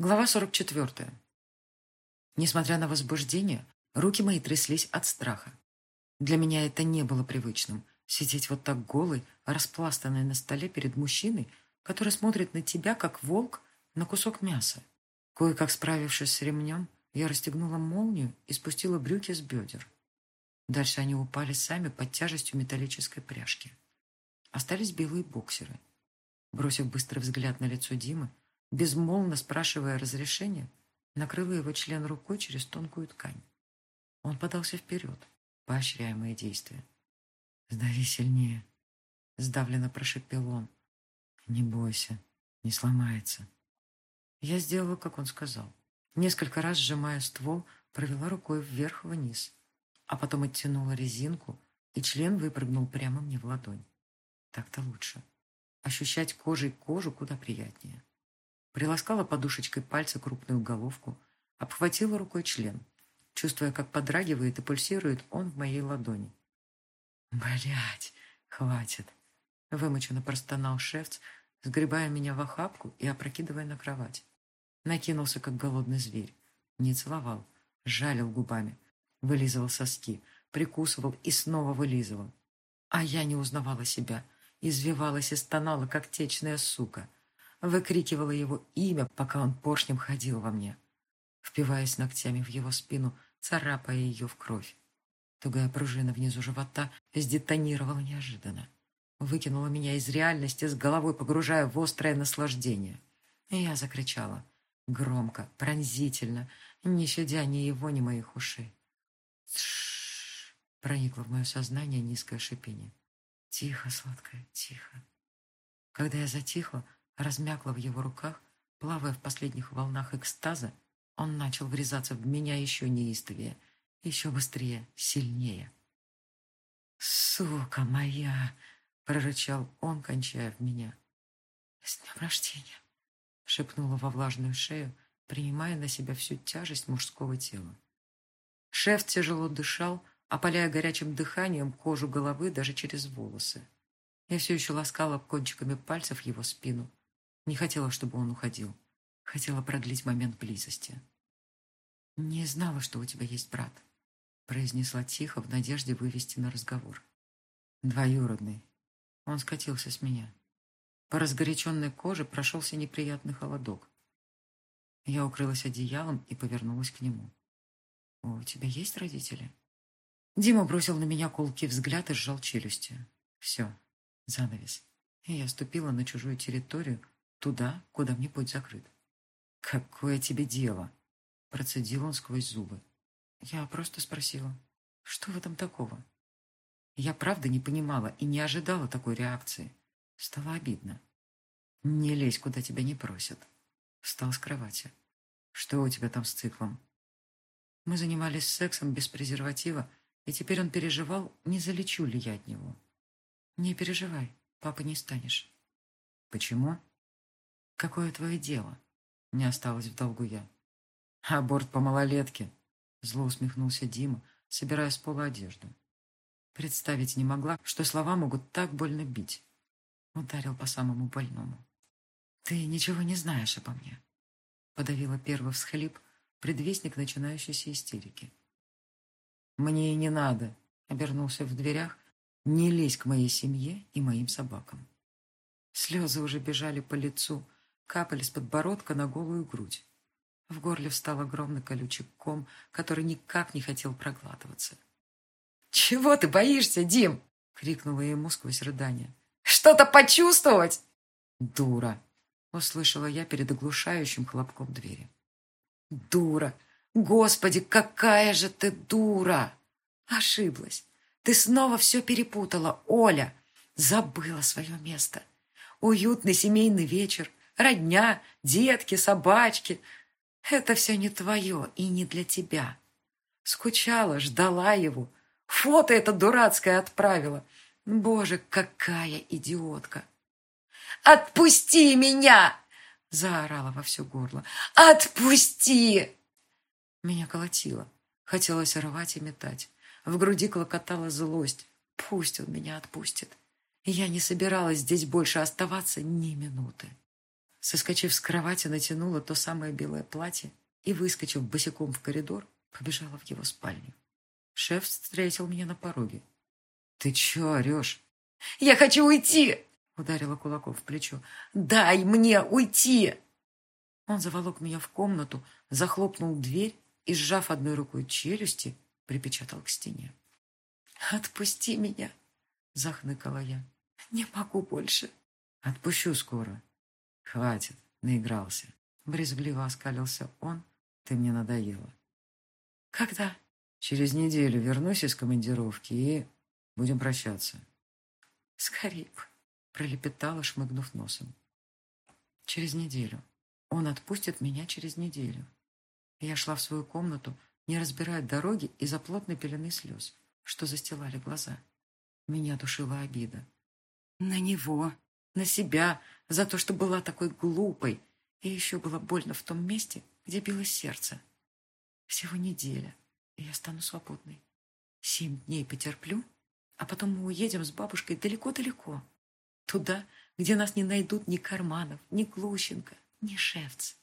Глава 44. Несмотря на возбуждение, руки мои тряслись от страха. Для меня это не было привычным. Сидеть вот так голой, распластанной на столе перед мужчиной, который смотрит на тебя, как волк, на кусок мяса. Кое-как справившись с ремнем, я расстегнула молнию и спустила брюки с бедер. Дальше они упали сами под тяжестью металлической пряжки. Остались белые боксеры. Бросив быстрый взгляд на лицо Димы, безмолвно спрашивая разрешения, накрыла его член рукой через тонкую ткань. Он подался вперед, поощряя мои действия. «Сдави сильнее», — сдавленно прошепел он. «Не бойся, не сломается». Я сделала, как он сказал. Несколько раз, сжимая ствол, провела рукой вверх-вниз, а потом оттянула резинку, и член выпрыгнул прямо мне в ладонь. Так-то лучше. Ощущать кожей кожу куда приятнее. Приласкала подушечкой пальца крупную головку, обхватила рукой член, чувствуя, как подрагивает и пульсирует он в моей ладони. Блять, хватит!» — вымученно простонал шефц, сгребая меня в охапку и опрокидывая на кровать. Накинулся, как голодный зверь. Не целовал, жалил губами, вылизывал соски, прикусывал и снова вылизывал. А я не узнавала себя, извивалась и стонала, как течная сука — выкрикивала его имя, пока он поршнем ходил во мне, впиваясь ногтями в его спину, царапая ее в кровь. Тугая пружина внизу живота сдетонировала неожиданно. Выкинула меня из реальности, с головой погружая в острое наслаждение. И я закричала. Громко, пронзительно, не щадя ни его, ни моих ушей. Тш! проникло в мое сознание низкое шипение. Тихо, сладкое, тихо. Когда я затихла, размякла в его руках, плавая в последних волнах экстаза, он начал врезаться в меня еще неистовее, еще быстрее, сильнее. «Сука моя!» — прорычал он, кончая в меня. «С днем рождения!» — шепнула во влажную шею, принимая на себя всю тяжесть мужского тела. Шеф тяжело дышал, опаляя горячим дыханием кожу головы даже через волосы. Я все еще ласкала кончиками пальцев его спину, не хотела, чтобы он уходил. Хотела продлить момент близости. «Не знала, что у тебя есть брат», — произнесла тихо в надежде вывести на разговор. «Двоюродный». Он скатился с меня. По разгоряченной коже прошелся неприятный холодок. Я укрылась одеялом и повернулась к нему. «У тебя есть родители?» Дима бросил на меня колкий взгляд и сжал челюсти. «Все, занавес». И я ступила на чужую территорию, Туда, куда мне путь закрыт. «Какое тебе дело?» Процедил он сквозь зубы. Я просто спросила, что в этом такого? Я правда не понимала и не ожидала такой реакции. Стало обидно. «Не лезь, куда тебя не просят». Встал с кровати. «Что у тебя там с циклом?» Мы занимались сексом без презерватива, и теперь он переживал, не залечу ли я от него. «Не переживай, папа не станешь». «Почему?» Какое твое дело? Не осталось в долгу я. Аборт по малолетке. Зло усмехнулся Дима, собирая с пола одежду. Представить не могла, что слова могут так больно бить. Ударил по самому больному. Ты ничего не знаешь обо мне. Подавила первый всхлип, предвестник начинающейся истерики. Мне и не надо, обернулся в дверях, не лезь к моей семье и моим собакам. Слезы уже бежали по лицу, капали с подбородка на голую грудь. В горле встал огромный колючий ком, который никак не хотел проглатываться. «Чего ты боишься, Дим?» — крикнула ему сквозь рыдание. «Что-то почувствовать?» «Дура!» — услышала я перед оглушающим хлопком двери. «Дура! Господи, какая же ты дура!» Ошиблась. Ты снова все перепутала, Оля. Забыла свое место. Уютный семейный вечер — Родня, детки, собачки. Это все не твое и не для тебя. Скучала, ждала его. Фото это дурацкое отправила. Боже, какая идиотка. «Отпусти меня!» Заорала во все горло. «Отпусти!» Меня колотило. Хотелось рвать и метать. В груди клокотала злость. Пусть он меня отпустит. Я не собиралась здесь больше оставаться ни минуты. Соскочив с кровати, натянула то самое белое платье и, выскочив босиком в коридор, побежала в его спальню. Шеф встретил меня на пороге. «Ты чё орешь?» «Я хочу уйти!» — ударила кулаком в плечо. «Дай мне уйти!» Он заволок меня в комнату, захлопнул дверь и, сжав одной рукой челюсти, припечатал к стене. «Отпусти меня!» — захныкала я. «Не могу больше!» «Отпущу скоро!» «Хватит!» — наигрался. Брезгливо оскалился он. «Ты мне надоела!» «Когда?» «Через неделю вернусь из командировки и будем прощаться». «Скорей бы!» — пролепетала, шмыгнув носом. «Через неделю. Он отпустит меня через неделю». Я шла в свою комнату, не разбирая дороги из-за плотной пелены слез, что застилали глаза. Меня душила обида. На него, на себя, за то, что была такой глупой. И еще было больно в том месте, где билось сердце. Всего неделя, и я стану свободной. Семь дней потерплю, а потом мы уедем с бабушкой далеко-далеко. Туда, где нас не найдут ни Карманов, ни Глущенко, ни Шефц.